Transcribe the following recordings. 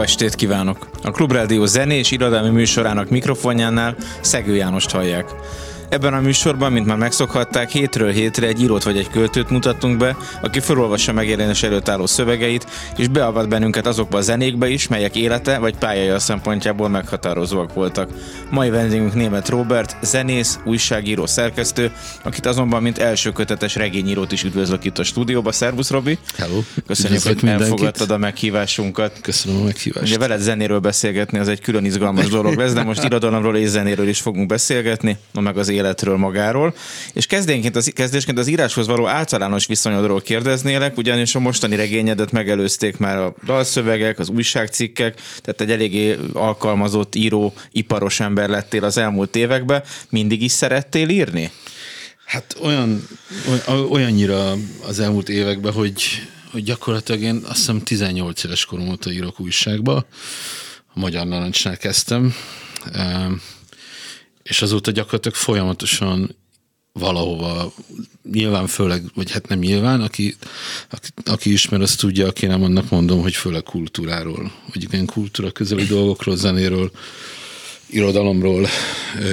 Jó estét kívánok! A Klubrádió zenés irodalmi műsorának mikrofonjánál Szegő Jánost hallják. Ebben a műsorban, mint már megszokhatták, hétről hétre egy írót vagy egy költőt mutattunk be, aki felolvassa megjelenés előtt álló szövegeit, és beavat bennünket azokba a zenékbe is, melyek élete vagy pályája szempontjából meghatározóak voltak. Mai vendégünk német Robert, zenész, újságíró, szerkesztő, akit azonban mint első kötetes regényírót is üdvözlök itt a stúdióba. Szervusz, Robi! Hello! Köszönjük, hogy elfogadtad a meghívásunkat. Köszönöm a meghívást. Ugye veled zenéről beszélgetni, az egy külön izgalmas dolog lesz, de most irodalomról és zenéről is fogunk beszélgetni, no meg az életről magáról. És kezdénként az, kezdésként az íráshoz való általános viszonyodról kérdeznélek, ugyanis a mostani regényedet megelőzték már a dalszövegek, az újságcikkek, tehát egy eléggé alkalmazott író, iparos ember lettél az elmúlt években. Mindig is szerettél írni? Hát olyan, olyannyira az elmúlt években, hogy, hogy gyakorlatilag én azt hiszem 18 éves korom óta írok újságba. A Magyar Narancsnál kezdtem és azóta gyakorlatilag folyamatosan valahova, nyilván főleg, vagy hát nem nyilván, aki, aki, aki ismer, azt tudja, aki nem annak mondom, hogy főleg kultúráról, hogy ilyen kultúra közeli dolgokról, zenéről, irodalomról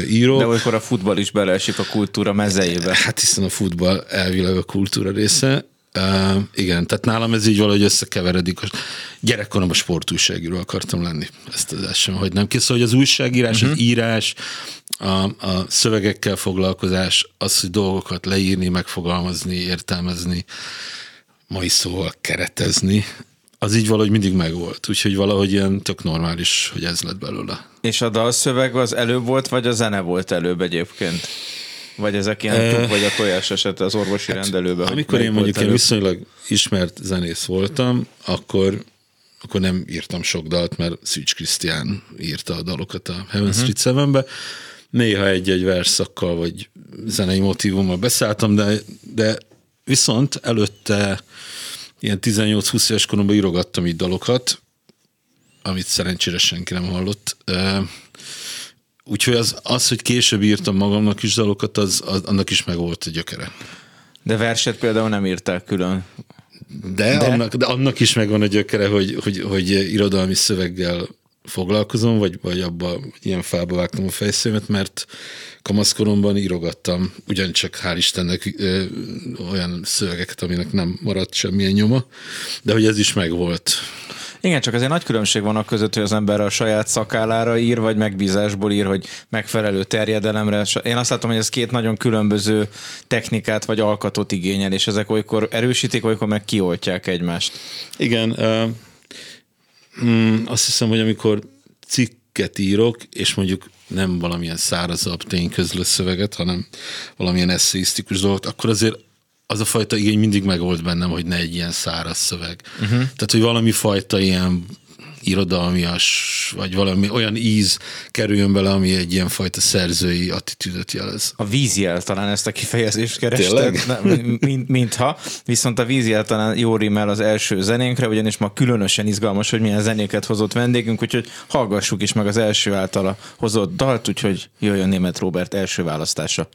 írok. De olykor a futball is beleesik a kultúra mezeibe. Hát hiszen a futball elvileg a kultúra része. Uh, igen, tehát nálam ez így valahogy összekeveredik. Gyerekkoromban sportújságíró akartam lenni. Ezt az sem hagynám ki. Szóval hogy az újságírás, uh-huh. az mhm. írás, a, a szövegekkel foglalkozás, az, hogy dolgokat leírni, megfogalmazni, értelmezni, mai szóval keretezni, az így valahogy mindig megvolt. Úgyhogy valahogy ilyen tök normális, hogy ez lett belőle. És a dalszöveg az előbb volt, vagy a zene volt előbb egyébként? Vagy ezek ilyen e... vagy a tojás eset az orvosi hát, rendelőben? Amikor én mondjuk én viszonylag ismert zenész voltam, akkor akkor nem írtam sok dalt, mert Szűcs Krisztián írta a dalokat a Heaven uh-huh. Street 7-be, néha egy-egy verszakkal, vagy zenei motivummal beszálltam, de, de viszont előtte ilyen 18-20 éves koromban írogattam így dalokat, amit szerencsére senki nem hallott. Úgyhogy az, az, hogy később írtam magamnak is dalokat, az, az annak is meg volt a gyökere. De verset például nem írtál külön. De, de? Annak, de annak is megvan a gyökere, hogy, hogy, hogy irodalmi szöveggel foglalkozom, vagy, vagy abba ilyen fába vágtam a fejszémet, mert kamaszkoromban írogattam, ugyancsak hál' Istennek ö, olyan szövegeket, aminek nem maradt semmilyen nyoma, de hogy ez is megvolt. Igen, csak azért nagy különbség van a között, hogy az ember a saját szakállára ír, vagy megbízásból ír, hogy megfelelő terjedelemre. Én azt látom, hogy ez két nagyon különböző technikát vagy alkatot igényel, és ezek olykor erősítik, olykor meg kioltják egymást. Igen, uh Mm, azt hiszem, hogy amikor cikket írok, és mondjuk nem valamilyen szárazabb tényközlő szöveget, hanem valamilyen eszéisztikus dolgot, akkor azért az a fajta igény mindig megvolt bennem, hogy ne egy ilyen száraz szöveg. Uh-huh. Tehát, hogy valami fajta ilyen irodalmias, vagy valami olyan íz kerüljön bele, ami egy ilyen fajta szerzői attitűdöt jelez. A vízjel talán ezt a kifejezést kerested, mint, mintha, viszont a vízjel talán jó rímel az első zenénkre, ugyanis ma különösen izgalmas, hogy milyen zenéket hozott vendégünk, úgyhogy hallgassuk is meg az első általa hozott dalt, úgyhogy jöjjön német Robert első választása.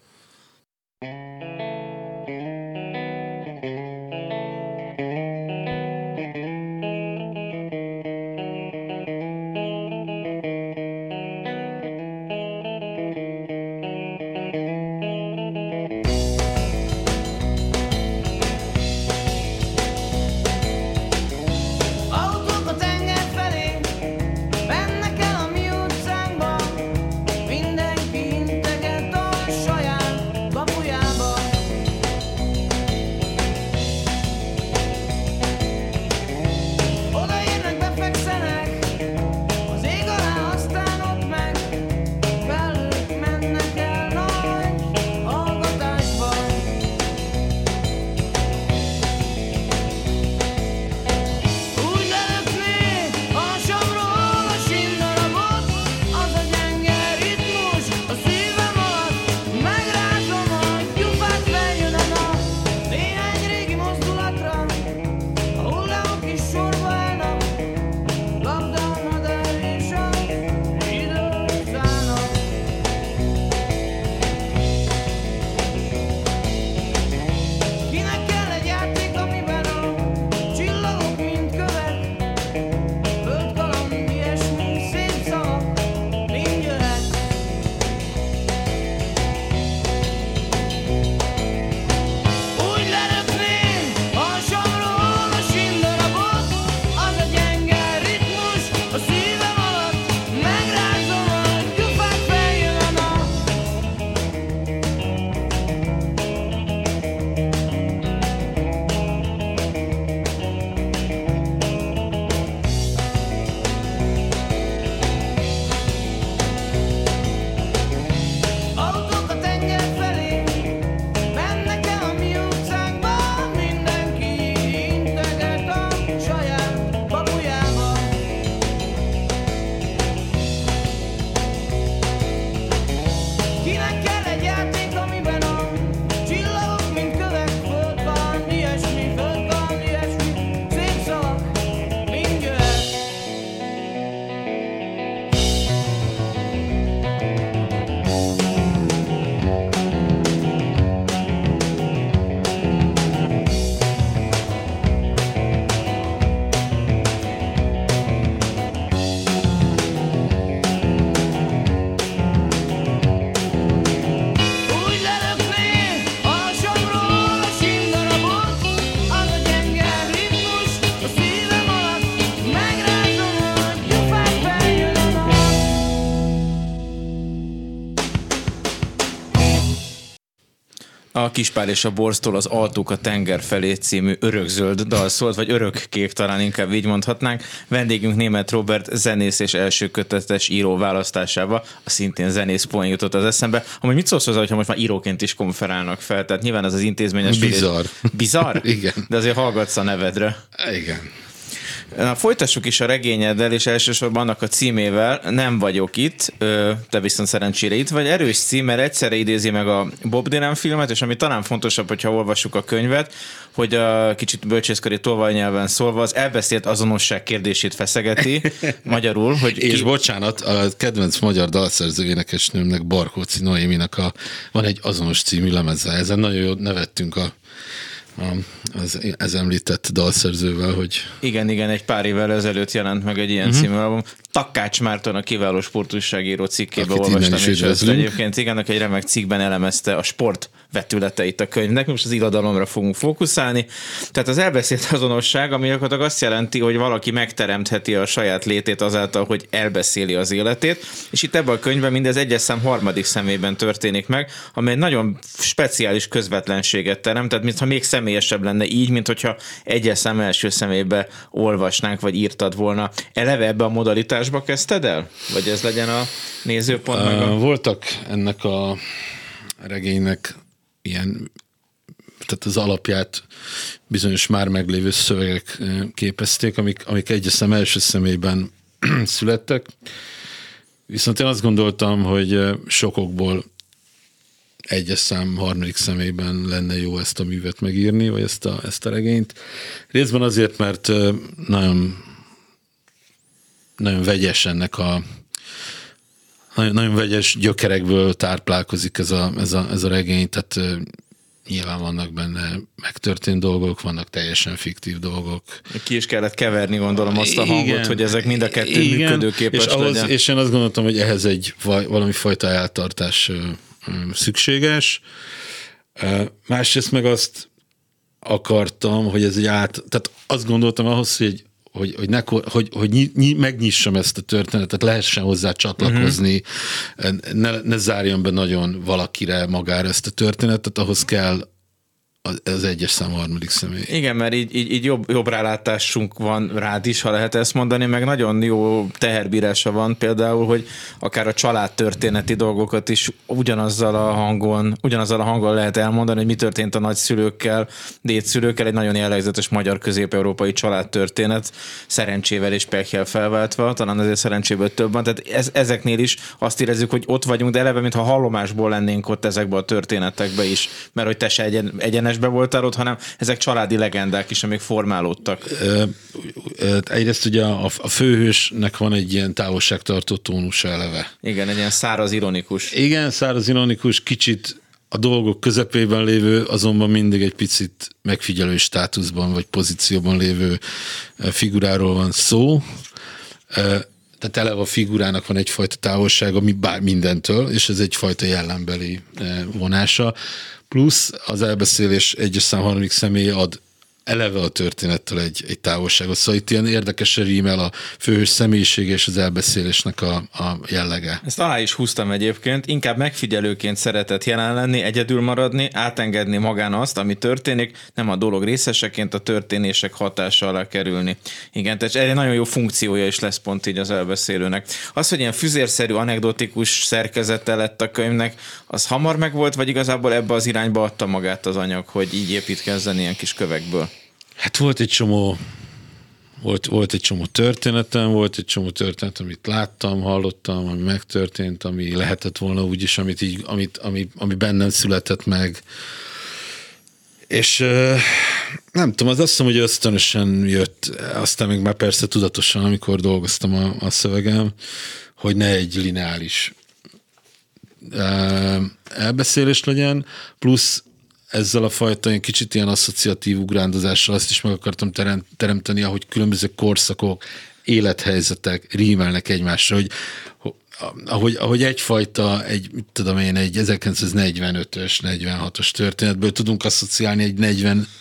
Kispál és a Borztól az Altók a tenger felé című örökzöld dal szólt, vagy örökkék talán inkább így mondhatnánk. Vendégünk német Robert zenész és első kötetes író választásába, a szintén zenész poén jutott az eszembe. Amúgy mit szólsz hozzá, hogyha most már íróként is konferálnak fel? Tehát nyilván ez az intézményes... Bizarr. Bizarr? Igen. De azért hallgatsz a nevedre. Igen. Na, folytassuk is a regényeddel, és elsősorban annak a címével, nem vagyok itt, te viszont szerencsére itt vagy. Erős cím, mert egyszerre idézi meg a Bob Dylan filmet, és ami talán fontosabb, hogyha olvassuk a könyvet, hogy a kicsit bölcsészkori tolvajnyelven szólva az elbeszélt azonosság kérdését feszegeti, magyarul, hogy... És ki... bocsánat, a kedvenc magyar dalszerző énekesnőmnek, Barkóci Noéminak a, van egy azonos című lemeze, ezen nagyon jól nevettünk a az, ez említett dalszerzővel, hogy... Igen, igen, egy pár évvel ezelőtt jelent meg egy ilyen uh-huh. című album. Takács Márton a kiváló sportúságíró cikkében olvastam, és ezt egyébként igen, egy remek cikkben elemezte a sport vetületeit a könyvnek. Most az irodalomra fogunk fókuszálni. Tehát az elbeszélt azonosság, ami gyakorlatilag azt jelenti, hogy valaki megteremtheti a saját létét azáltal, hogy elbeszéli az életét. És itt ebben a könyvben mindez egyes szám harmadik szemében történik meg, ami egy nagyon speciális közvetlenséget teremt, tehát mintha még személyesebb lenne így, mint hogyha egyes szám első szemébe olvasnánk, vagy írtad volna. Eleve ebbe a modalitásba kezdted el? Vagy ez legyen a nézőpont? Uh, meg a... Voltak ennek a regénynek ilyen, tehát az alapját bizonyos már meglévő szövegek képezték, amik, amik egyes első személyben születtek. Viszont én azt gondoltam, hogy sokokból egyes szám harmadik személyben lenne jó ezt a művet megírni, vagy ezt a, ezt a regényt. Részben azért, mert nagyon, nagyon vegyes ennek a nagyon, nagyon vegyes gyökerekből tárplálkozik ez a, ez a, ez a regény, tehát nyilván vannak benne megtörtént dolgok, vannak teljesen fiktív dolgok. Ki is kellett keverni, gondolom, azt a hangot, igen, hogy ezek mind a kettő igen, működőképes és ahhoz, legyen. És én azt gondoltam, hogy ehhez egy valami fajta eltartás szükséges. Másrészt meg azt akartam, hogy ez egy át, tehát azt gondoltam ahhoz, hogy egy hogy, hogy, ne, hogy, hogy ny, ny, megnyissam ezt a történetet, lehessen hozzá csatlakozni, uh-huh. ne, ne zárjon be nagyon valakire magára ezt a történetet, ahhoz kell az egyes szám harmadik személy. Igen, mert így, így, így jobb, jobb rálátásunk van rád is, ha lehet ezt mondani, meg nagyon jó teherbírása van például, hogy akár a családtörténeti dolgokat is ugyanazzal a hangon, ugyanazzal a hangon lehet elmondani, hogy mi történt a nagyszülőkkel, dédszülőkkel, egy nagyon jellegzetes magyar közép-európai családtörténet, szerencsével és pekjel felváltva, talán azért szerencséből több van, tehát ez, ezeknél is azt érezzük, hogy ott vagyunk, de eleve, mintha hallomásból lennénk ott ezekbe a történetekbe is, mert hogy te se egyen, egyenes egyenesbe voltál ott, hanem ezek családi legendák is, amik formálódtak. Egyrészt ugye a, a főhősnek van egy ilyen távolságtartó tónus eleve. Igen, egy ilyen száraz ironikus. Igen, száraz ironikus, kicsit a dolgok közepében lévő, azonban mindig egy picit megfigyelő státuszban vagy pozícióban lévő figuráról van szó. Tehát eleve a figurának van egyfajta távolsága mi bár mindentől, és ez egyfajta jellembeli vonása plusz az elbeszélés egyes szám harmadik személy ad eleve a történettel egy, egy távolságot. Szóval itt ilyen érdekesen rímel a főhős személyisége és az elbeszélésnek a, a jellege. Ezt alá is húztam egyébként, inkább megfigyelőként szeretett jelen lenni, egyedül maradni, átengedni magán azt, ami történik, nem a dolog részeseként a történések hatása alá kerülni. Igen, tehát erre nagyon jó funkciója is lesz pont így az elbeszélőnek. Az, hogy ilyen füzérszerű, anekdotikus szerkezete lett a könyvnek, az hamar megvolt, vagy igazából ebbe az irányba adta magát az anyag, hogy így építkezzen ilyen kis kövekből? Hát volt egy csomó volt, volt egy csomó történetem, volt egy csomó történet, amit láttam, hallottam, ami megtörtént, ami lehetett volna úgyis, amit így, amit, ami, ami bennem született meg. És nem tudom, az azt hiszem, hogy ösztönösen jött, aztán még már persze tudatosan, amikor dolgoztam a, a szövegem, hogy ne egy lineáris elbeszélés legyen, plusz ezzel a fajta ilyen kicsit ilyen asszociatív ugrándozással azt is meg akartam teremteni, ahogy különböző korszakok, élethelyzetek rímelnek egymásra, hogy ahogy, ahogy egyfajta, egy, mit tudom én, egy 1945-ös, 46-os történetből tudunk asszociálni egy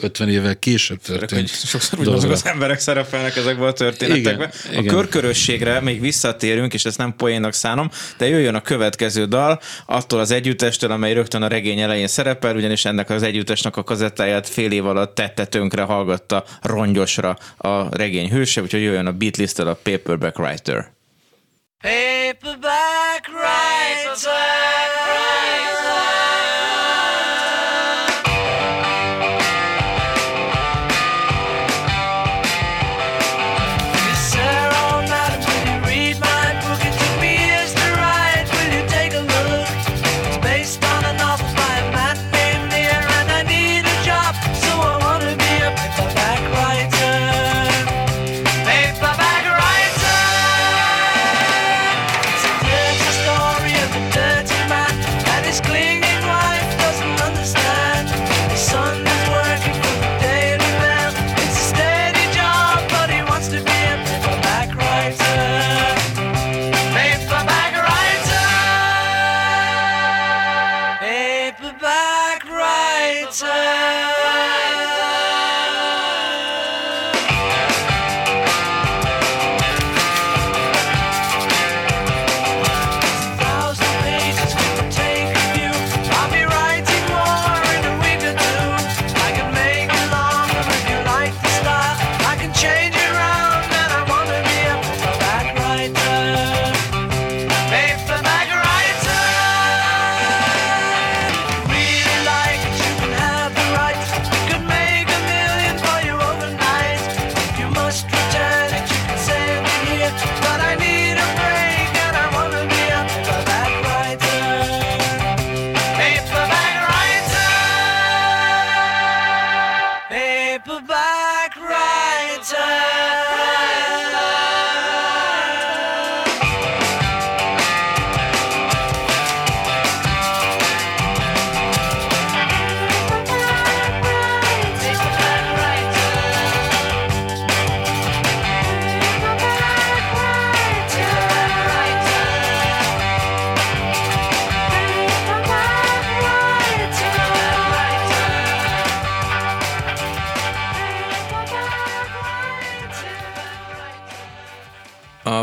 40-50 évvel később történt. Sokszor ugyanazok az emberek szerepelnek ezekben a történetekben. Igen, a igen. körkörösségre még visszatérünk, és ezt nem poénnak szánom, de jöjjön a következő dal, attól az együttestől, amely rögtön a regény elején szerepel, ugyanis ennek az együttesnek a kazettáját fél év alatt tette tönkre, hallgatta rongyosra a regény hőse, úgyhogy jöjjön a Beatles-től a Paperback Writer. Paperback writer.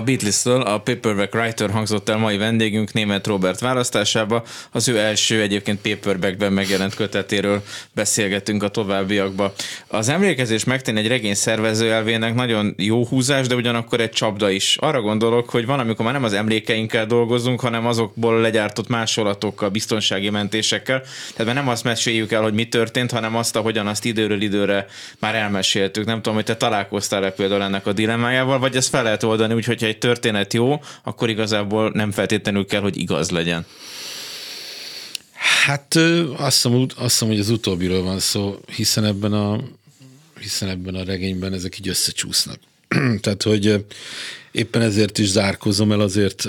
Beatles-től a Paperback Writer hangzott el mai vendégünk német Robert választásába. Az ő első egyébként Paperbackben megjelent kötetéről beszélgetünk a továbbiakba. Az emlékezés megtenni egy regény szervező elvének nagyon jó húzás, de ugyanakkor egy csapda is. Arra gondolok, hogy van, amikor már nem az emlékeinkkel dolgozunk, hanem azokból legyártott másolatokkal, biztonsági mentésekkel. Tehát nem azt meséljük el, hogy mi történt, hanem azt, ahogyan azt időről időre már elmeséltük. Nem tudom, hogy te találkoztál-e például ennek a dilemmájával, vagy ezt fel lehet oldani, úgyhogy egy történet jó, akkor igazából nem feltétlenül kell, hogy igaz legyen. Hát azt hiszem, azt hiszem, hogy az utóbbiről van szó, hiszen ebben a, hiszen ebben a regényben ezek így összecsúsznak. Tehát, hogy éppen ezért is zárkozom el azért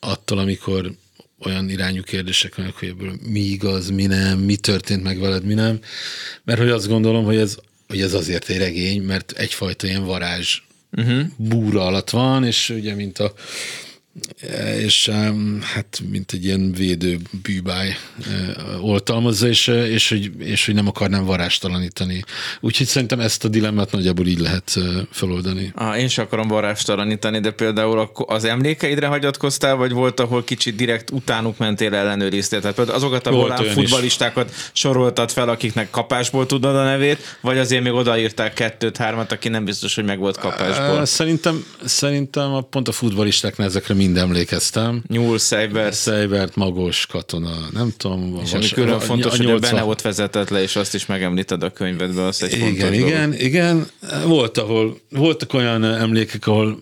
attól, amikor olyan irányú kérdések vannak, hogy ebből mi igaz, mi nem, mi történt meg veled, mi nem. Mert hogy azt gondolom, hogy ez, hogy ez azért egy regény, mert egyfajta ilyen varázs uh-huh. búra alatt van, és ugye, mint a és hát mint egy ilyen védő bűbáj eh, oltalmazza, és, eh, és, hogy, és hogy nem akarnám varástalanítani. Úgyhogy szerintem ezt a dilemmát nagyjából így lehet eh, feloldani. Ah, én sem akarom varástalanítani, de például az emlékeidre hagyatkoztál, vagy volt, ahol kicsit direkt utánuk mentél ellenőriztél? Tehát például azokat a volán futbalistákat is. soroltad fel, akiknek kapásból tudod a nevét, vagy azért még odaírták kettőt, hármat, aki nem biztos, hogy meg volt kapásból? Szerintem, szerintem a, pont a futbalistáknál ezekre mind emlékeztem. Nyúl, Seibert. Seibert, Magos, Katona, nem tudom. És ami külön fontos, a, a hogy a benne ott vezetett le, és azt is megemlíted a könyvedben, az egy igen, fontos Igen, dolog. igen. Volt, ahol, voltak olyan emlékek, ahol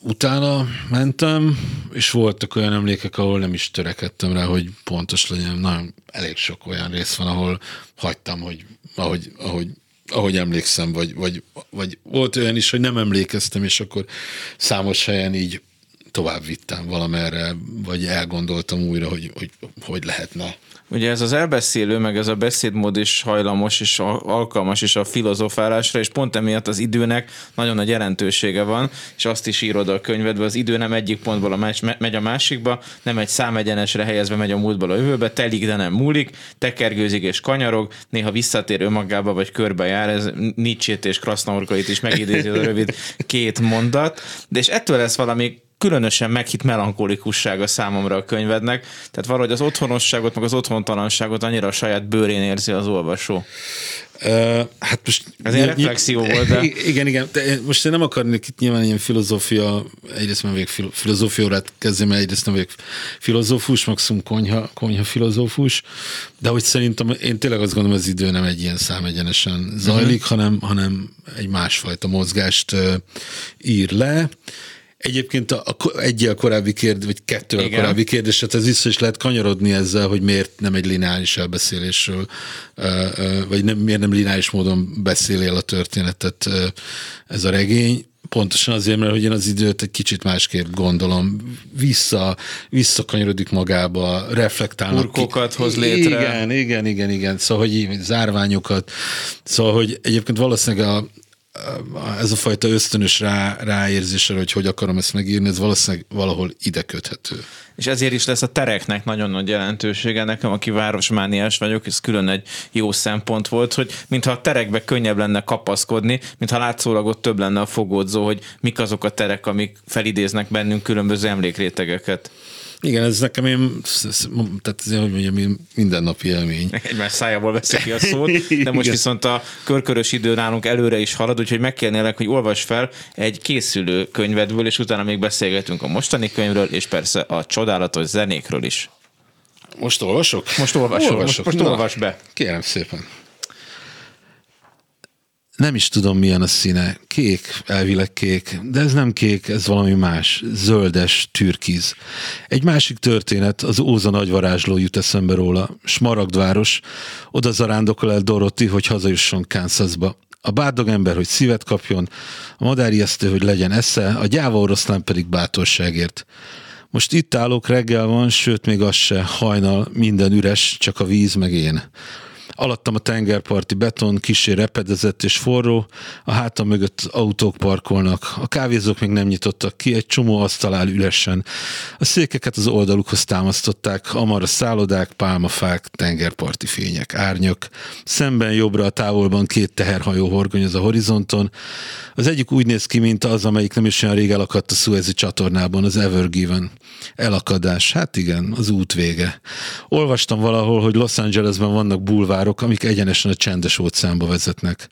utána mentem, és voltak olyan emlékek, ahol nem is törekedtem rá, hogy pontos legyen. Nagyon elég sok olyan rész van, ahol hagytam, hogy ahogy, ahogy ahogy emlékszem, vagy, vagy, vagy volt olyan is, hogy nem emlékeztem, és akkor számos helyen így tovább vittem valamerre, vagy elgondoltam újra, hogy hogy, hogy lehetne. Ugye ez az elbeszélő, meg ez a beszédmód is hajlamos és alkalmas is a filozofálásra, és pont emiatt az időnek nagyon nagy jelentősége van, és azt is írod a könyvedbe, az idő nem egyik pontból a más, megy a másikba, nem egy számegyenesre helyezve megy a múltból a jövőbe, telik, de nem múlik, tekergőzik és kanyarog, néha visszatér önmagába, vagy körbe jár, ez Nietzsét és Krasznaorkait is megidézi a rövid két mondat, de és ettől lesz valami különösen meghitt melankolikussága számomra a könyvednek, tehát valahogy az otthonosságot, meg az otthontalanságot annyira a saját bőrén érzi az olvasó. Uh, hát most... Ez egy reflexió volt, de... Igen, igen. De most én nem akarnék itt nyilván ilyen filozófia, egyrészt nem vagyok filozófia órát kezdeni, mert egyrészt nem vagyok filozófus, maximum konyha, konyha filozófus, de hogy szerintem én tényleg azt gondolom, az idő nem egy ilyen számegyenesen zajlik, uh-huh. hanem, hanem egy másfajta mozgást uh, ír le, Egyébként a, a, egy a korábbi kérdés, vagy kettő a korábbi kérdés, tehát ez vissza is lehet kanyarodni ezzel, hogy miért nem egy lineáris elbeszélésről, vagy nem, miért nem lineáris módon beszéli el a történetet ez a regény. Pontosan azért, mert hogy én az időt egy kicsit másképp gondolom. Vissza, visszakanyarodik magába, reflektálnak. Urkokat hoz létre. Igen, igen, igen, igen. Szóval, hogy zárványokat. Szóval, hogy egyébként valószínűleg a, ez a fajta ösztönös rá, ráérzésre, hogy hogy akarom ezt megírni, ez valószínűleg valahol ide köthető. És ezért is lesz a tereknek nagyon nagy jelentősége. Nekem, aki városmániás vagyok, ez külön egy jó szempont volt, hogy mintha a terekbe könnyebb lenne kapaszkodni, mintha látszólag ott több lenne a fogódzó, hogy mik azok a terek, amik felidéznek bennünk különböző emlékrétegeket. Igen, ez nekem én, tehát ez, hogy mondjam, mindennapi élmény. Egymás szájából veszik ki a szót, de most viszont a körkörös idő nálunk előre is halad, úgyhogy megkérnélek, hogy olvas fel egy készülő könyvedből, és utána még beszélgetünk a mostani könyvről, és persze a csodálatos zenékről is. Most olvasok? Most olvasok. Olvasok. Most, most olvas be. Kérem szépen nem is tudom milyen a színe. Kék, elvileg kék, de ez nem kék, ez valami más. Zöldes, türkiz. Egy másik történet, az Óza nagyvarázsló jut eszembe róla. Smaragdváros, oda zarándokol el Dorothy, hogy hazajusson Kansasba. A bárdog ember, hogy szívet kapjon, a madáriesztő, hogy legyen esze, a gyáva oroszlán pedig bátorságért. Most itt állok, reggel van, sőt még az se, hajnal, minden üres, csak a víz meg én. Alattam a tengerparti beton, kisé repedezett és forró, a hátam mögött autók parkolnak, a kávézók még nem nyitottak ki, egy csomó asztal áll ülesen. A székeket az oldalukhoz támasztották, amar a szállodák, pálmafák, tengerparti fények, árnyak. Szemben jobbra a távolban két teherhajó horgonyoz a horizonton. Az egyik úgy néz ki, mint az, amelyik nem is olyan rég elakadt a Suezi csatornában, az Ever Given. Elakadás, hát igen, az út vége. Olvastam valahol, hogy Los Angelesben vannak bulvárok, árok, amik egyenesen a csendes óceánba vezetnek.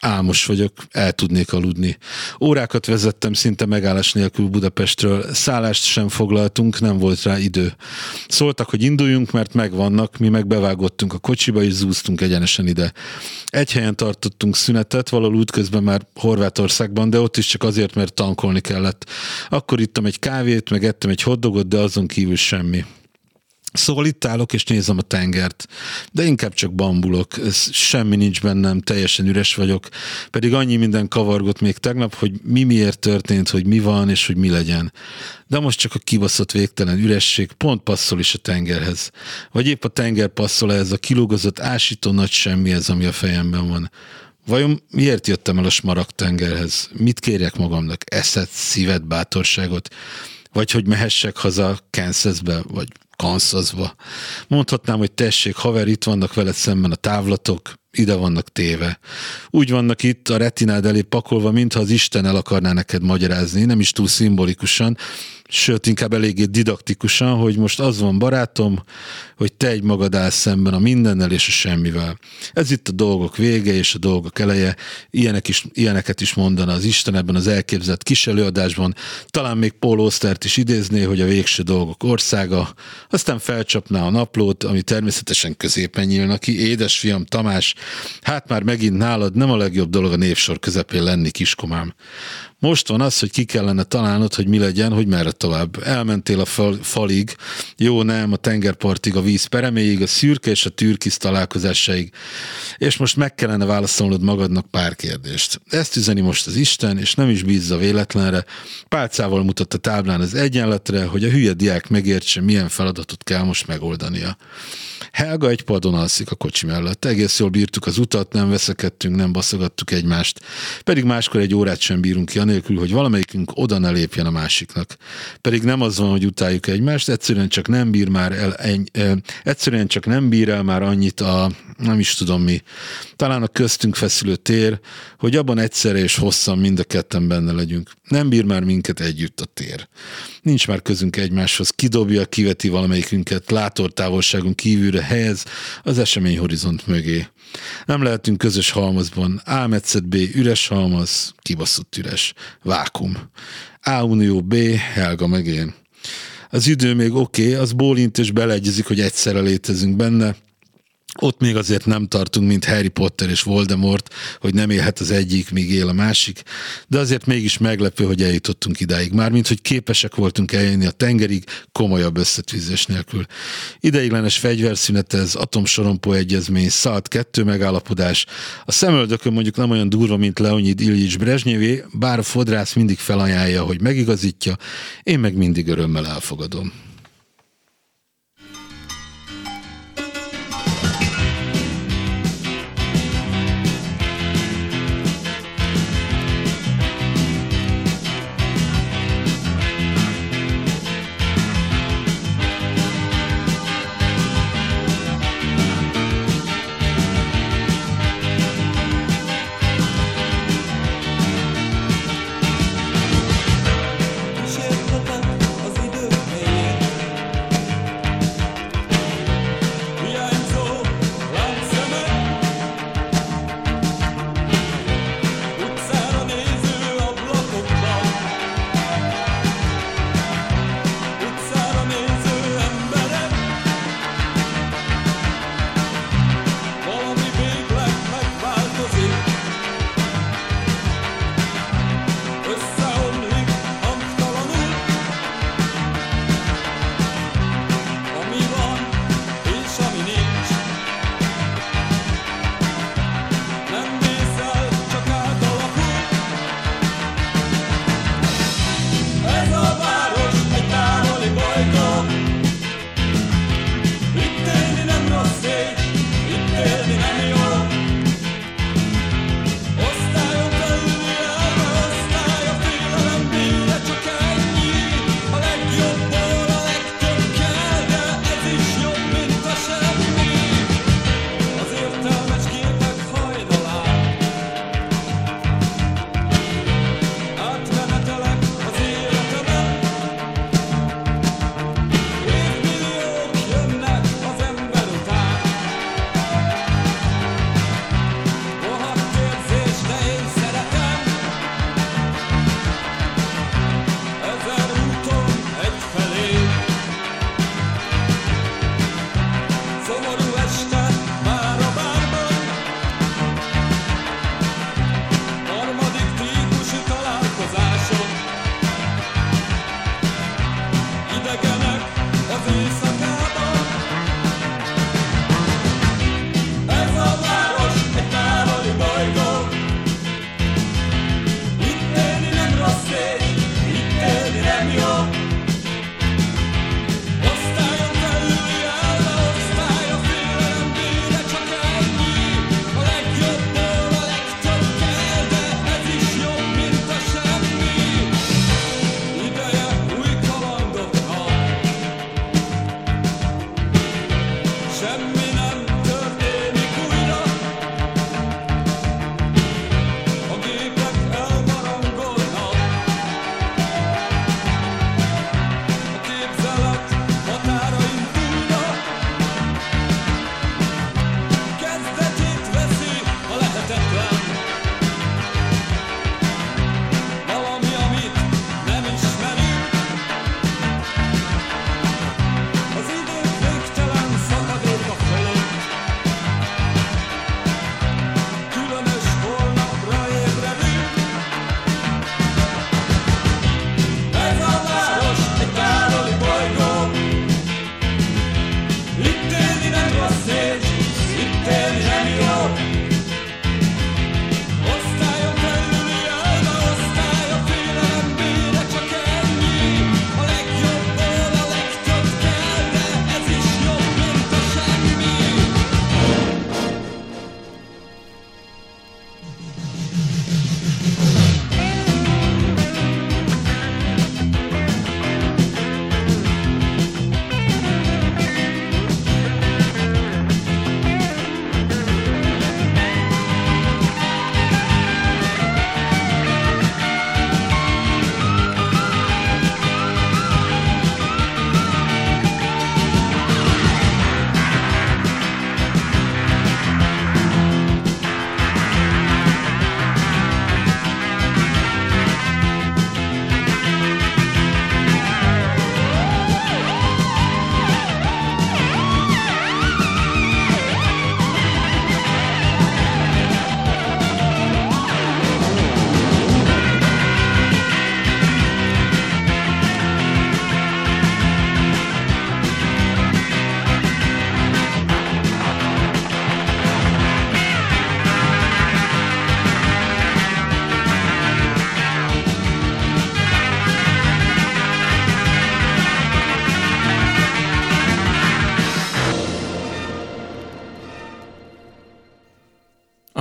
Álmos vagyok, el tudnék aludni. Órákat vezettem szinte megállás nélkül Budapestről, szállást sem foglaltunk, nem volt rá idő. Szóltak, hogy induljunk, mert megvannak, mi meg bevágottunk a kocsiba, és zúztunk egyenesen ide. Egy helyen tartottunk szünetet, valahol útközben már Horvátországban, de ott is csak azért, mert tankolni kellett. Akkor ittam egy kávét, meg ettem egy hoddogot, de azon kívül semmi. Szóval itt állok és nézem a tengert, de inkább csak bambulok, ez semmi nincs bennem, teljesen üres vagyok, pedig annyi minden kavargott még tegnap, hogy mi miért történt, hogy mi van és hogy mi legyen. De most csak a kibaszott végtelen üresség pont passzol is a tengerhez. Vagy épp a tenger passzol ez a kilógozott ásító nagy semmi ez, ami a fejemben van. Vajon miért jöttem el a smaragd tengerhez? Mit kérjek magamnak? Eszet, szívet, bátorságot? Vagy hogy mehessek haza Kansasbe, vagy Kansasba. Mondhatnám, hogy tessék, haver, itt vannak veled szemben a távlatok, ide vannak téve. Úgy vannak itt a retinád elé pakolva, mintha az Isten el akarná neked magyarázni, nem is túl szimbolikusan, sőt, inkább eléggé didaktikusan, hogy most az van barátom, hogy te egy magad állsz szemben a mindennel és a semmivel. Ez itt a dolgok vége és a dolgok eleje, ilyenek is, ilyeneket is mondana az Isten ebben az elképzelt kis előadásban, talán még Paul Ostert is idézné, hogy a végső dolgok országa, aztán felcsapná a naplót, ami természetesen középen nyílna ki, édesfiam Tamás, Hát már megint nálad nem a legjobb dolog a névsor közepén lenni, kiskomám. Most van az, hogy ki kellene találnod, hogy mi legyen, hogy merre tovább. Elmentél a fal, falig, jó nem, a tengerpartig, a víz pereméig, a szürke és a türkisz találkozásaig, és most meg kellene válaszolnod magadnak pár kérdést. Ezt üzeni most az Isten, és nem is bízza véletlenre. Pálcával mutat a táblán az egyenletre, hogy a hülye diák megértse, milyen feladatot kell most megoldania. Helga egy padon alszik a kocsi mellett. Egész jól bírtuk az utat, nem veszekedtünk, nem baszogattuk egymást. Pedig máskor egy órát sem bírunk ki, anélkül, hogy valamelyikünk oda ne lépjen a másiknak. Pedig nem az van, hogy utáljuk egymást, egyszerűen csak nem bír már el, eny, e, egyszerűen csak nem bír el már annyit a, nem is tudom mi, talán a köztünk feszülő tér, hogy abban egyszerre és hosszan mind a ketten benne legyünk. Nem bír már minket együtt a tér. Nincs már közünk egymáshoz, kidobja, kiveti valamelyikünket, látortávolságon kívülre helyez az esemény horizont mögé. Nem lehetünk közös halmazban. A B, üres halmaz, kibaszott üres. Vákum. A unió B, Helga meg én. Az idő még oké, okay, az bólint és beleegyezik, hogy egyszerre létezünk benne, ott még azért nem tartunk, mint Harry Potter és Voldemort, hogy nem élhet az egyik, míg él a másik, de azért mégis meglepő, hogy eljutottunk idáig. Mármint, hogy képesek voltunk eljönni a tengerig komolyabb összetűzés nélkül. Ideiglenes fegyverszünet ez, atomsorompó egyezmény, szalt kettő megállapodás. A szemöldökön mondjuk nem olyan durva, mint Leonid Ilyich Brezsnyevé, bár a fodrász mindig felajánlja, hogy megigazítja, én meg mindig örömmel elfogadom.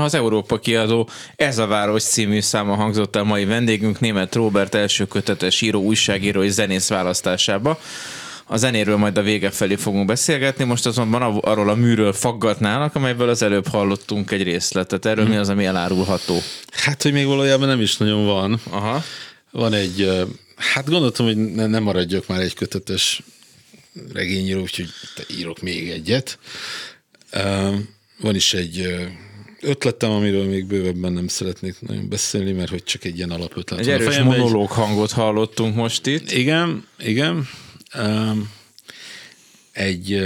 Az Európa kiadó Ez a város című száma hangzott a mai vendégünk, német Robert első kötetes író, újságíró és zenész választásába. A zenéről majd a vége felé fogunk beszélgetni, most azonban arról a műről faggatnának, amelyből az előbb hallottunk egy részletet. Erről hmm. mi az, ami elárulható? Hát, hogy még valójában nem is nagyon van. Aha. Van egy, hát gondoltam, hogy ne, nem maradjak már egy kötetes regényíró, úgyhogy írok még egyet. Van is egy ötletem, amiről még bővebben nem szeretnék nagyon beszélni, mert hogy csak egy ilyen alapötlet. Egy erős monológ hangot hallottunk most itt. Igen, igen. Egy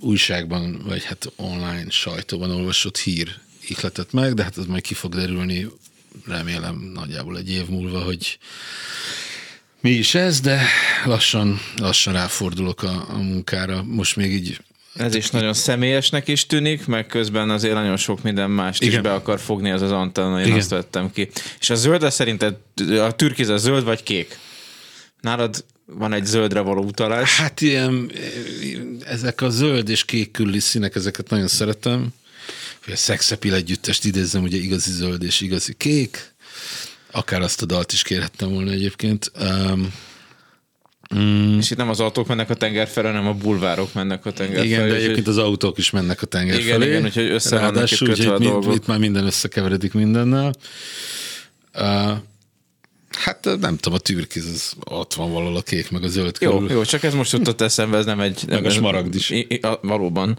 újságban, vagy hát online sajtóban olvasott hír ihletett meg, de hát ez majd ki fog derülni, remélem nagyjából egy év múlva, hogy mi is ez, de lassan, lassan ráfordulok a, a munkára. Most még így ez is nagyon személyesnek is tűnik, meg közben azért nagyon sok minden mást Igen. is be akar fogni ez az antenna, én Igen. azt vettem ki. És a zöld, szerinted a türkiz a zöld vagy kék? Nálad van egy zöldre való utalás? Hát ilyen, ezek a zöld és kék külli színek, ezeket nagyon szeretem. A szexepil együttest idézem, ugye igazi zöld és igazi kék. Akár azt a dalt is kérhettem volna egyébként. Um, Mm. És itt nem az autók mennek a tenger felé, hanem a bulvárok mennek a tenger igen, felé. Igen, de egyébként az autók is mennek a tenger igen, felé. Igen, úgyhogy össze vannak itt dolgok. Itt már minden összekeveredik mindennel. Uh, Hát nem tudom, a türkiz az ott van valahol a kék, meg a zöld jó, körül. Jó, csak ez most jutott eszembe, ez nem egy... Meg a smaragd is. Valóban,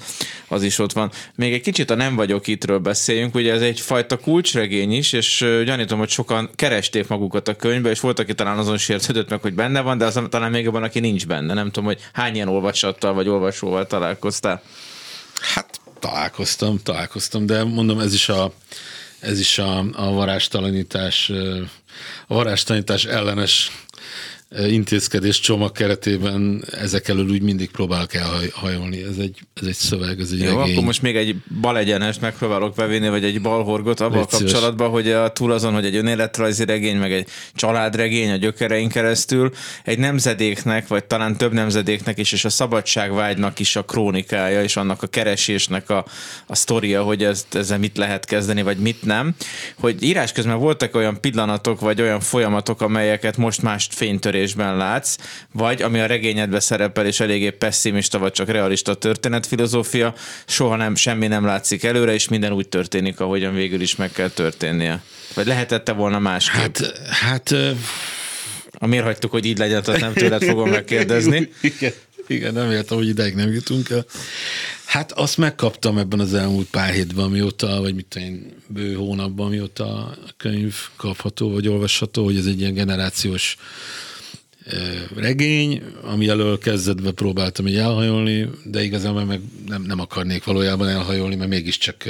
az is ott van. Még egy kicsit a nem vagyok ittről beszéljünk, ugye ez egy fajta kulcsregény is, és gyanítom, hogy sokan keresték magukat a könyvbe, és volt, aki talán azon sértődött meg, hogy benne van, de az talán még abban, aki nincs benne. Nem tudom, hogy hány ilyen olvasattal vagy olvasóval találkoztál. Hát találkoztam, találkoztam, de mondom, ez is a ez is a, a varástalanítás, a varástalanítás ellenes intézkedés csomag keretében ezek elől úgy mindig próbálok elhajolni. Ez egy, ez egy szöveg, ez egy Jó, regény. akkor most még egy balegyenest megpróbálok bevinni, vagy egy balhorgot abban a kapcsolatban, hogy a, túl azon, hogy egy önéletrajzi regény, meg egy családregény a gyökerein keresztül, egy nemzedéknek, vagy talán több nemzedéknek is, és a szabadságvágynak is a krónikája, és annak a keresésnek a, a sztoria, hogy ezt, ezzel mit lehet kezdeni, vagy mit nem. Hogy írás közben voltak olyan pillanatok, vagy olyan folyamatok, amelyeket most más fénytörés kitörésben látsz, vagy ami a regényedben szerepel, és eléggé pessimista, vagy csak realista történetfilozófia, soha nem, semmi nem látszik előre, és minden úgy történik, ahogyan végül is meg kell történnie. Vagy lehetette volna másképp? Hát, hát Miért hagytuk, hogy így legyen, tehát nem tőled fogom megkérdezni. Igen, igen nem értem, hogy ideig nem jutunk el. Hát azt megkaptam ebben az elmúlt pár hétben, mióta, vagy mit én, bő hónapban, mióta a könyv kapható, vagy olvasható, hogy ez egy ilyen generációs regény, ami elől kezdetben próbáltam így elhajolni, de igazából meg nem, nem akarnék valójában elhajolni, mert mégiscsak,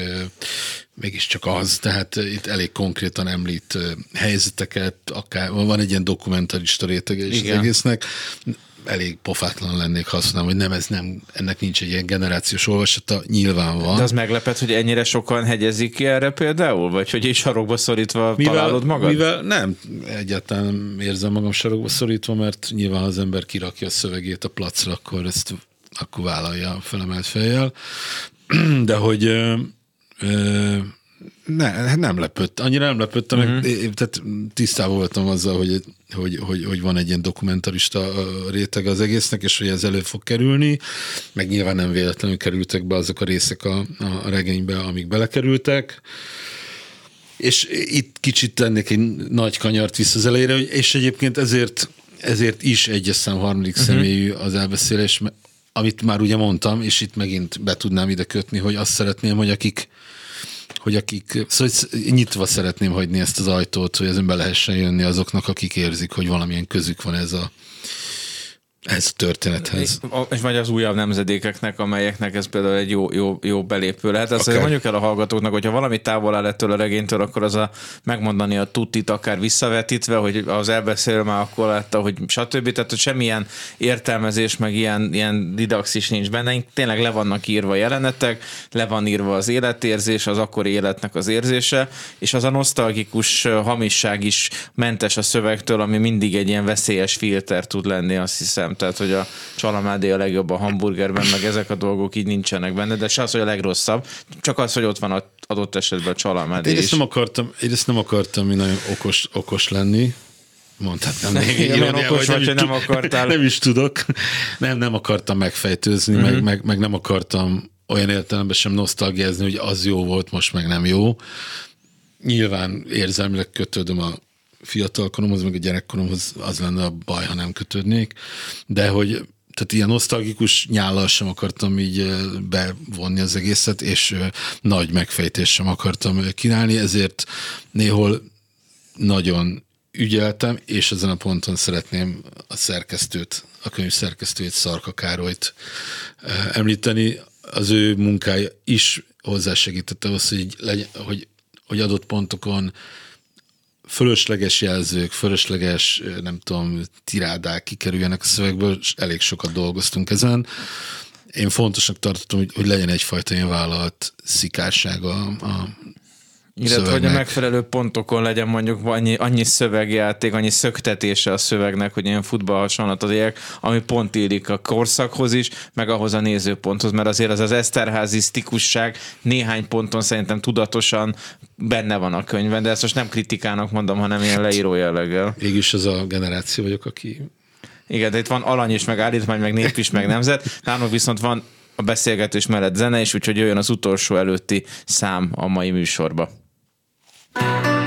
mégiscsak az, tehát itt elég konkrétan említ helyzeteket, akár van egy ilyen dokumentarista rétege is az egésznek, elég pofátlan lennék, ha azt hogy nem, ez nem, ennek nincs egy ilyen generációs olvasata, nyilván van. De az meglepet, hogy ennyire sokan hegyezik ki erre például? Vagy hogy így sarokba szorítva mivel, találod magad? Mivel nem, egyáltalán érzem magam sarokba szorítva, mert nyilván ha az ember kirakja a szövegét a placra, akkor ezt akkor vállalja felemelt fejjel. De hogy ö, ö, ne, hát nem lepött, annyira nem lepött, uh-huh. meg, mhm. tehát tisztában voltam azzal, hogy, hogy, hogy, hogy van egy ilyen dokumentarista réteg az egésznek, és hogy ez elő fog kerülni, meg nyilván nem véletlenül kerültek be azok a részek a, a regénybe, amik belekerültek. És itt kicsit tennék egy nagy kanyart vissza az elejére, és egyébként ezért, ezért is egyes szám harmadik uh-huh. személyű az elbeszélés, amit már ugye mondtam, és itt megint be tudnám ide kötni, hogy azt szeretném, hogy akik hogy akik, szóval nyitva szeretném hagyni ezt az ajtót, hogy ezen be lehessen jönni azoknak, akik érzik, hogy valamilyen közük van ez a, ez a történethez. És vagy az újabb nemzedékeknek, amelyeknek ez például egy jó, jó, jó belépő lehet. Azt okay. mondjuk el a hallgatóknak, hogyha valami távol áll ettől a regénytől, akkor az a megmondani a tutit akár visszavetítve, hogy az elbeszél már akkor látta, hogy stb. Tehát, hogy semmilyen értelmezés, meg ilyen, ilyen didaxis nincs benne. Tényleg le vannak írva jelenetek, le van írva az életérzés, az akkori életnek az érzése, és az a nosztalgikus hamisság is mentes a szövegtől, ami mindig egy ilyen veszélyes filter tud lenni, azt hiszem. Tehát hogy a csalamádé a legjobb a hamburgerben, meg ezek a dolgok így nincsenek benne, de se az, hogy a legrosszabb, csak az, hogy ott van a adott esetben a csalamádé Én is. ezt nem akartam, én ezt nem akartam mi nagyon okos, okos lenni, mondhatnám még Igen, olyan okos vagy, nem tud- akartál. Nem is tudok. Nem, nem akartam megfejtőzni, Mhm. uh-huh. meg, meg, meg, nem akartam olyan értelemben sem nosztalgiázni, hogy az jó volt, most meg nem jó. Nyilván érzelmileg kötődöm a fiatalkoromhoz, meg a gyerekkoromhoz, az lenne a baj, ha nem kötődnék, de hogy tehát ilyen nosztalgikus nyállal sem akartam így bevonni az egészet, és nagy megfejtés sem akartam kínálni, ezért néhol nagyon ügyeltem, és ezen a ponton szeretném a szerkesztőt, a könyv szerkesztőjét, Szarka Károlyt említeni. Az ő munkája is hozzásegítette ahhoz, hogy, legyen, hogy, hogy adott pontokon fölösleges jelzők, fölösleges, nem tudom, tirádák kikerüljenek a szövegből, és elég sokat dolgoztunk ezen. Én fontosnak tartottam, hogy, hogy legyen egyfajta ilyen vállalat szikársága a, Illetve, hogy a megfelelő pontokon legyen mondjuk annyi, annyi szövegjáték, annyi szöktetése a szövegnek, hogy ilyen futball hasonlatot éljek, ami pont illik a korszakhoz is, meg ahhoz a nézőponthoz, mert azért az az Eszterházi sztikusság néhány ponton szerintem tudatosan benne van a könyvben, de ezt most nem kritikának mondom, hanem ilyen leíró jelleggel. Végülis az a generáció vagyok, aki Igen, de itt van alany is, meg állítmány, meg nép is, meg nemzet. Nálunk viszont van a beszélgetés mellett zene is, úgyhogy jöjjön az utolsó előtti szám a mai műsorba. Thank you.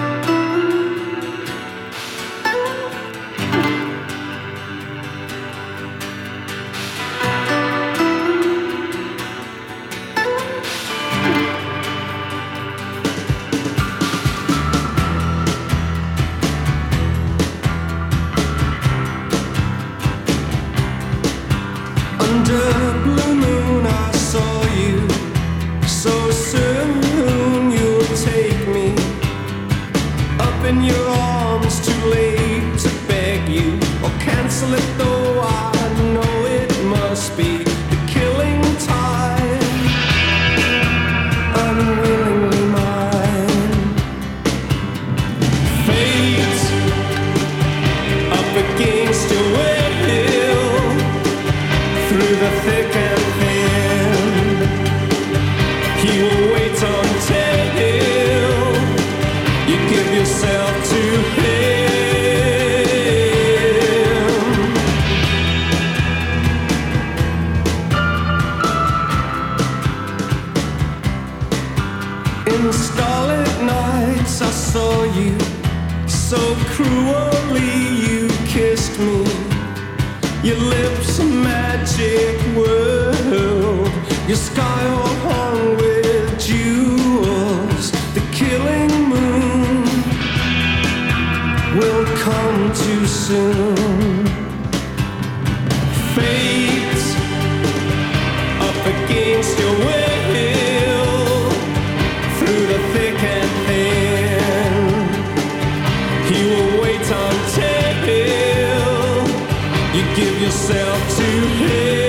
Give yourself to him.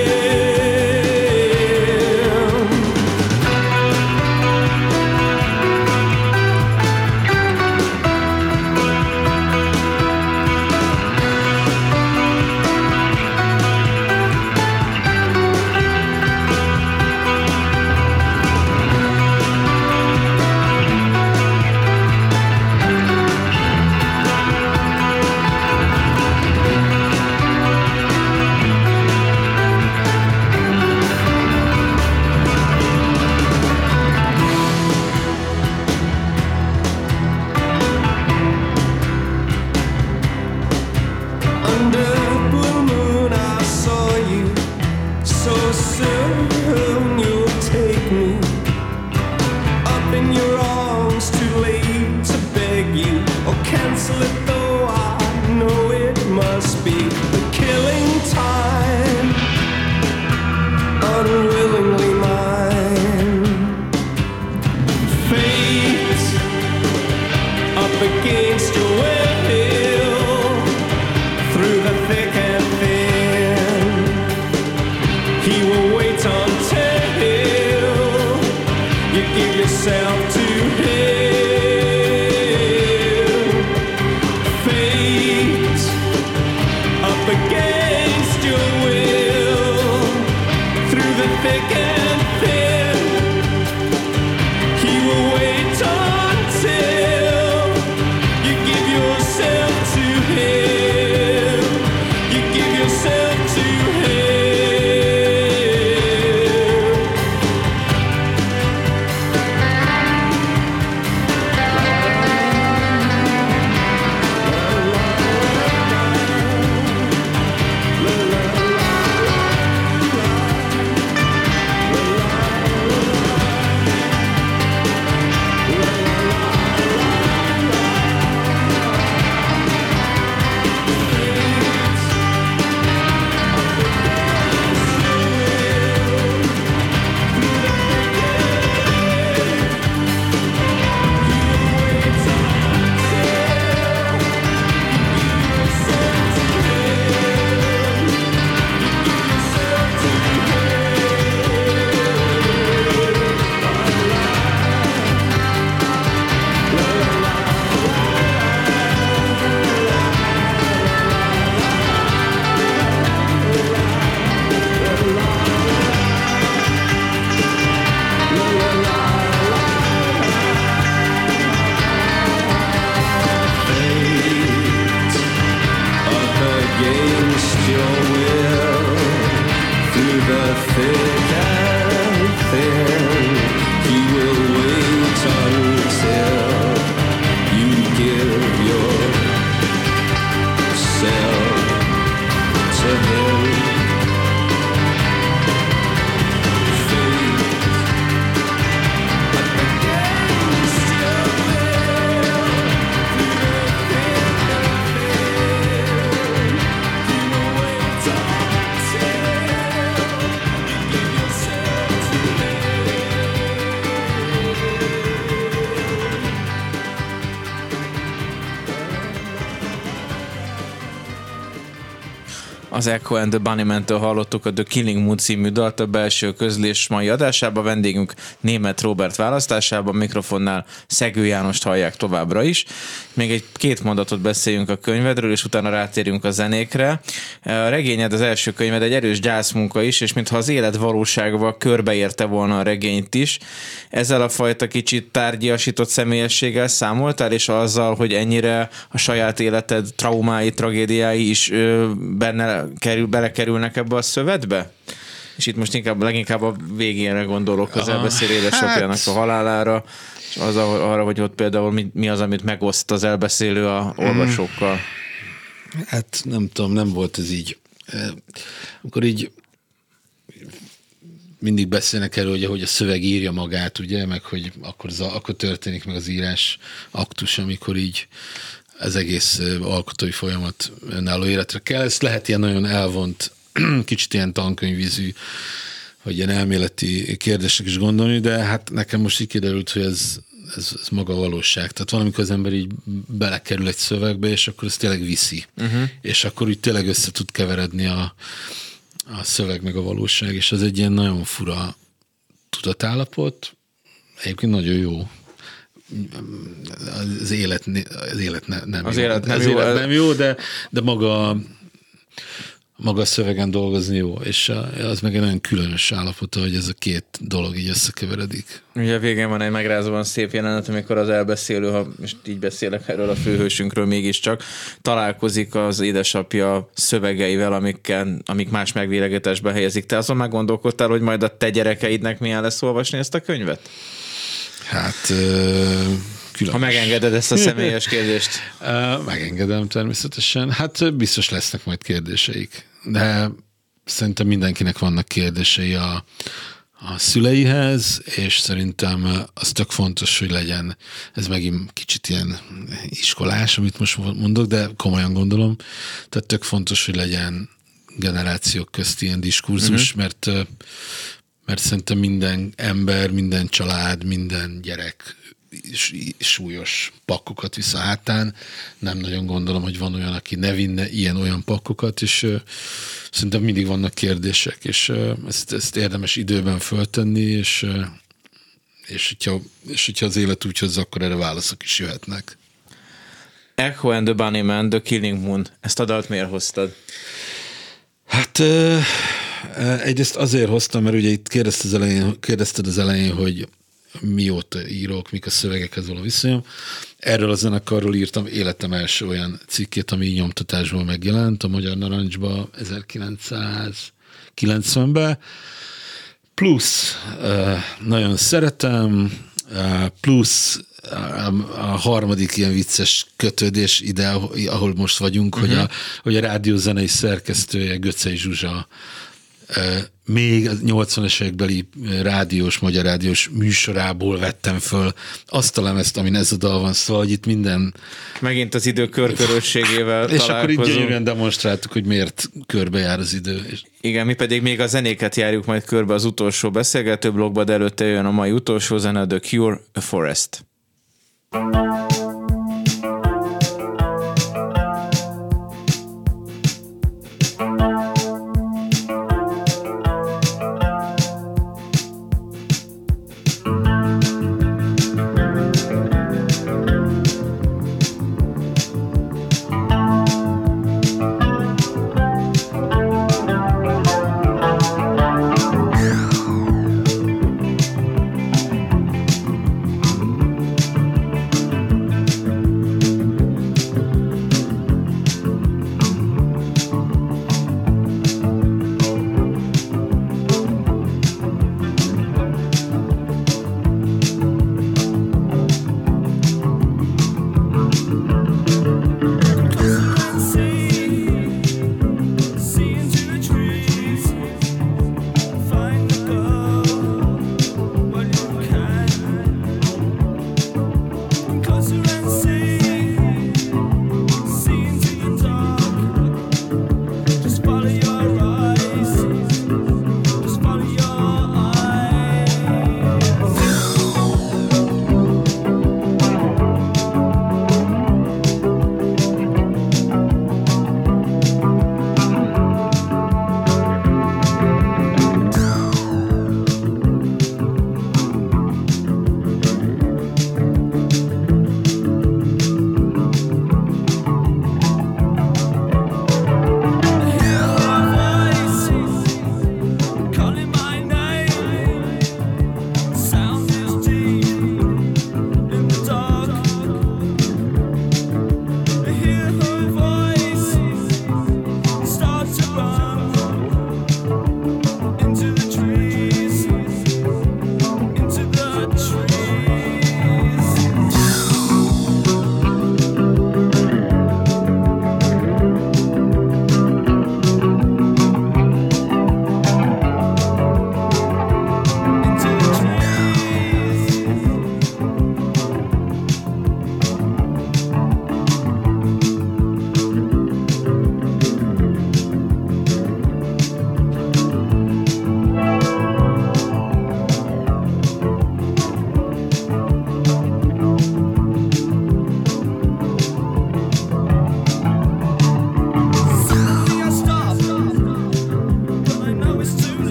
picking Az Echo and the Bunnyman-től hallottuk a The Killing Moon című dalt a belső közlés mai adásában. Vendégünk német Robert választásában, mikrofonnál Szegő Jánost hallják továbbra is. Még egy két mondatot beszéljünk a könyvedről, és utána rátérünk a zenékre. A regényed, az első könyved egy erős gyászmunka is, és mintha az élet valóságával körbeérte volna a regényt is. Ezzel a fajta kicsit tárgyiasított személyességgel számoltál, és azzal, hogy ennyire a saját életed traumái, tragédiái is benne kerül, belekerülnek ebbe a szövetbe? És itt most inkább leginkább a végére gondolok az elbeszél édesapjának a halálára, és az arra, hogy ott például mi, mi az, amit megoszt az elbeszélő a olvasókkal. Hát nem tudom, nem volt ez így. Amikor így mindig beszélnek erről, hogy, hogy a szöveg írja magát, ugye, meg hogy akkor, az, akkor történik meg az írás aktus, amikor így az egész alkotói folyamat önálló életre kell. Ez lehet ilyen nagyon elvont, kicsit ilyen tankönyvízű, hogy ilyen elméleti kérdések is gondolni, de hát nekem most így kiderült, hogy ez, ez, ez maga a valóság. Tehát valamikor az ember így belekerül egy szövegbe, és akkor ez tényleg viszi. Uh-huh. És akkor úgy tényleg össze tud keveredni a, a szöveg meg a valóság, és az egy ilyen nagyon fura tudatállapot, egyébként nagyon jó az élet, az élet ne, nem az jó. Élet nem az jó, élet nem jó, de, de maga, maga a szövegen dolgozni jó, és az meg egy nagyon különös állapota, hogy ez a két dolog így összekeveredik. Ugye a végén van egy megrázóan szép jelenet, amikor az elbeszélő, ha most így beszélek erről a főhősünkről mégiscsak, találkozik az édesapja szövegeivel, amikkel, amik más megvilegítésbe helyezik. Te azon meggondolkodtál, hogy majd a te gyerekeidnek milyen lesz olvasni ezt a könyvet? Hát különös. Ha megengeded ezt a személyes kérdést. Megengedem természetesen. Hát biztos lesznek majd kérdéseik. De szerintem mindenkinek vannak kérdései a, a szüleihez, és szerintem az tök fontos, hogy legyen, ez megint kicsit ilyen iskolás, amit most mondok, de komolyan gondolom, tehát tök fontos, hogy legyen generációk közti ilyen diskurzus, uh-huh. mert mert szerintem minden ember, minden család, minden gyerek súlyos pakkokat visz a hátán. Nem nagyon gondolom, hogy van olyan, aki ne vinne ilyen-olyan pakkokat, és uh, szerintem mindig vannak kérdések, és uh, ezt, ezt érdemes időben föltenni, és, uh, és, hogyha, és hogyha az élet úgy hozza, akkor erre válaszok is jöhetnek. Echo and the Bunnyman, The Killing Moon. Ezt a dalt miért hoztad? Hát egyrészt azért hoztam, mert ugye itt kérdezted az elején, kérdezted az elején hogy mióta írok, mik a szövegekhez való viszonyom. Erről a zenekarról írtam életem első olyan cikkét, ami nyomtatásból megjelent a Magyar Narancsba 1990-ben. Plusz nagyon szeretem, plusz a harmadik ilyen vicces kötődés ide, ahol most vagyunk, uh-huh. hogy, a, hogy a rádiózenei szerkesztője Göcej Zsuzsa még a 80-es évekbeli rádiós, magyar rádiós műsorából vettem föl azt a lemezt, amin ez a dal van, szóval hogy itt minden... Megint az idő körkörösségével És akkor így gyönyörűen demonstráltuk, hogy miért körbejár az idő. Igen, mi pedig még a zenéket járjuk majd körbe az utolsó beszélgető blogba, de előtte jön a mai utolsó zene, The Cure, A Forest. thank you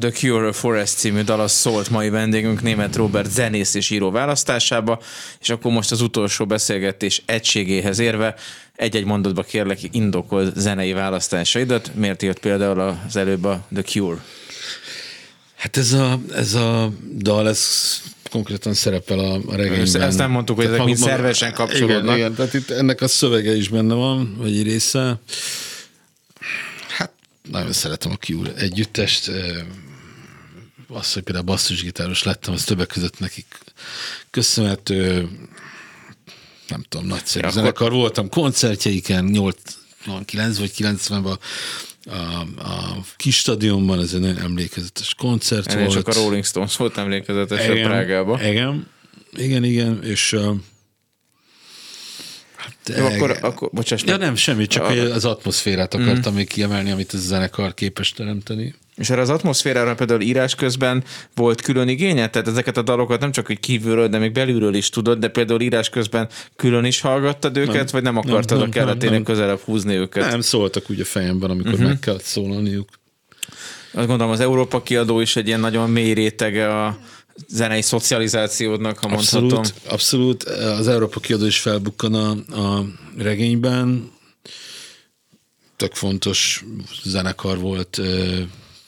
The Cure a Forest című dal az szólt mai vendégünk német Robert zenész és író választásába, és akkor most az utolsó beszélgetés egységéhez érve egy-egy mondatba kérlek indokolt zenei választásaidat. Miért jött például az előbb a The Cure? Hát ez a, ez a dal, ez konkrétan szerepel a, a regényben. Ezt nem mondtuk, hogy ezek mind szervesen kapcsolódnak. Igen, igen, tehát itt ennek a szövege is benne van, vagy egy része. Hát nagyon szeretem a Cure együttest. Az, hogy például basszusgitáros lettem, az többek között nekik köszönhető nem tudom, nagyszerű ja, zenekar akkor... voltam, koncertjeiken 89 vagy 90-ben a, a kis stadionban, ez egy nagyon emlékezetes koncert Ennél volt. csak a Rolling Stones volt emlékezetes igen, a Prágában. Igen, igen, igen, és uh, Hát, Jó, akkor, akkor bocsáss Ja nem, semmi, csak a, az atmoszférát akartam mm. még kiemelni, amit ez a zenekar képes teremteni. És erre az atmoszférára például írás közben volt külön igénye? Tehát ezeket a dalokat nem csak hogy kívülről, de még belülről is tudod, de például írás közben külön is hallgattad őket, nem, vagy nem akartad nem, a keletének közelebb húzni őket? Nem, szóltak úgy a fejemben, amikor uh-huh. meg kellett szólalniuk. Azt gondolom, az Európa kiadó is egy ilyen nagyon mély rétege a zenei szocializációdnak, ha abszolút, mondhatom. Abszolút. Az Európa kiadó is felbukkan a, a regényben. Tök fontos zenekar volt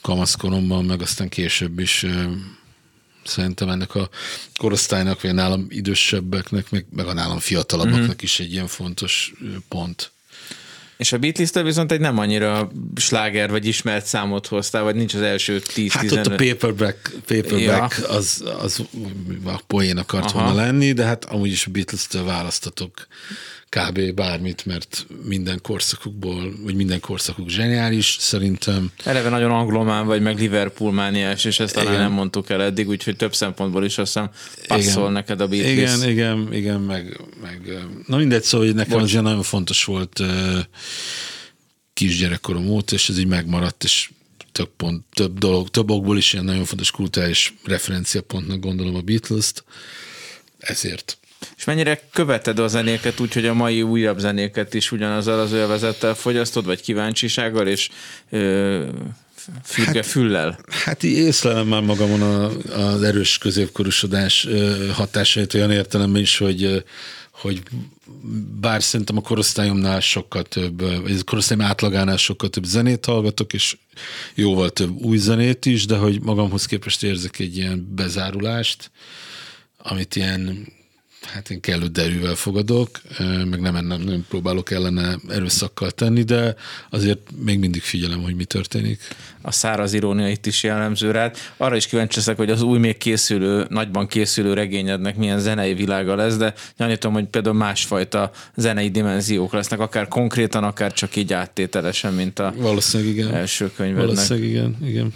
kamaszkoromban, meg aztán később is szerintem ennek a korosztálynak, vagy a nálam idősebbeknek, meg, meg a nálam fiatalabbaknak uh-huh. is egy ilyen fontos pont. És a beatles viszont egy nem annyira sláger vagy ismert számot hoztál, vagy nincs az első 10 Hát ott a paperback, paperback ja. az, az a poén akart Aha. volna lenni, de hát amúgy is a Beatles-től választatok kb. bármit, mert minden korszakukból, vagy minden korszakuk zseniális, szerintem. Eleve nagyon anglomán vagy, meg Liverpool mániás, és ezt talán igen. nem mondtuk el eddig, úgyhogy több szempontból is azt hiszem passzol igen. neked a Beatles. Igen, igen, igen, meg, meg na mindegy, szóval hogy nekem Bocs. az nagyon fontos volt kisgyerekkorom óta, és ez így megmaradt, és több, pont, több dolog, több okból is ilyen nagyon fontos kulturális referenciapontnak gondolom a Beatles-t, ezért és mennyire követed a zenéket úgy, hogy a mai újabb zenéket is ugyanazzal az övezettel fogyasztod, vagy kíváncsisággal, és ö, fürge hát, füllel? Hát észlelem már magamon a, az erős középkorosodás hatásait olyan értelemben is, hogy hogy bár szerintem a korosztályomnál sokkal több, vagy a korosztályom átlagánál sokkal több zenét hallgatok, és jóval több új zenét is, de hogy magamhoz képest érzek egy ilyen bezárulást, amit ilyen hát én kellő derűvel fogadok, meg nem, nem, nem próbálok ellene erőszakkal tenni, de azért még mindig figyelem, hogy mi történik. A száraz irónia itt is jellemző rád. Arra is kíváncsi leszek, hogy az új még készülő, nagyban készülő regényednek milyen zenei világa lesz, de gyanítom, hogy például másfajta zenei dimenziók lesznek, akár konkrétan, akár csak így áttételesen, mint a Valószínűleg igen. első könyvednek. Valószínűleg igen, igen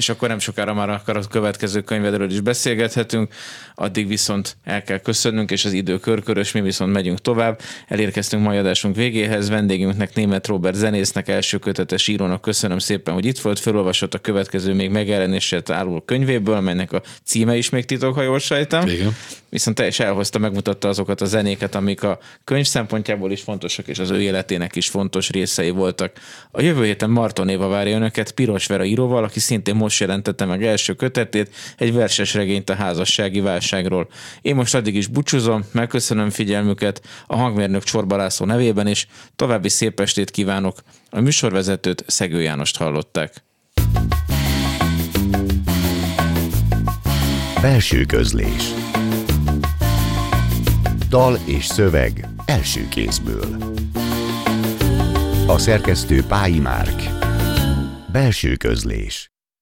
és akkor nem sokára már akar a következő könyvedről is beszélgethetünk, addig viszont el kell köszönnünk, és az idő körkörös, mi viszont megyünk tovább. Elérkeztünk mai adásunk végéhez, vendégünknek német Robert zenésznek, első kötetes írónak köszönöm szépen, hogy itt volt, felolvasott a következő még megjelenését árul könyvéből, amelynek a címe is még titok, ha jól sejtem. Igen. Viszont te is elhozta, megmutatta azokat a zenéket, amik a könyv szempontjából is fontosak, és az ő életének is fontos részei voltak. A jövő héten Marton Éva várja önöket Piros Vera íróval, aki szintén most jelentette meg első kötetét, egy verses regényt a házassági válságról. Én most addig is búcsúzom, megköszönöm figyelmüket a hangmérnök Csorbalászó nevében, és további szép estét kívánok. A műsorvezetőt Szegő Jánost hallották. Belső közlés Dal és szöveg első kézből A szerkesztő Pályi Márk Belső közlés